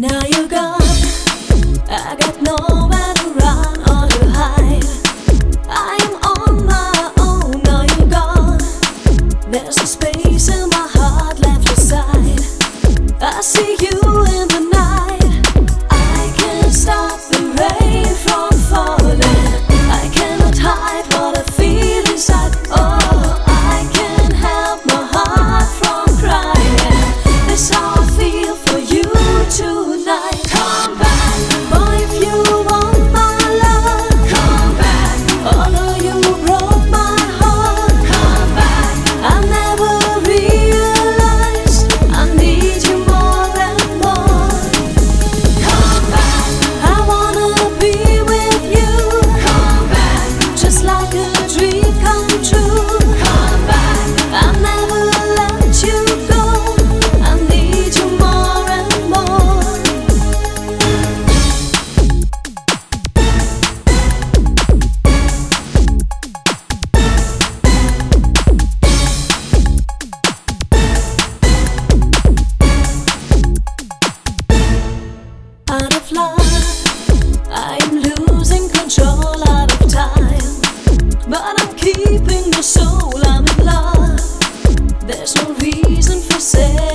Now you're gone, I got nowhere to run or to hide. I am on my own. Now you gone, there's a space in my heart left aside. I see you. soul I'm in love. There's no reason for saying.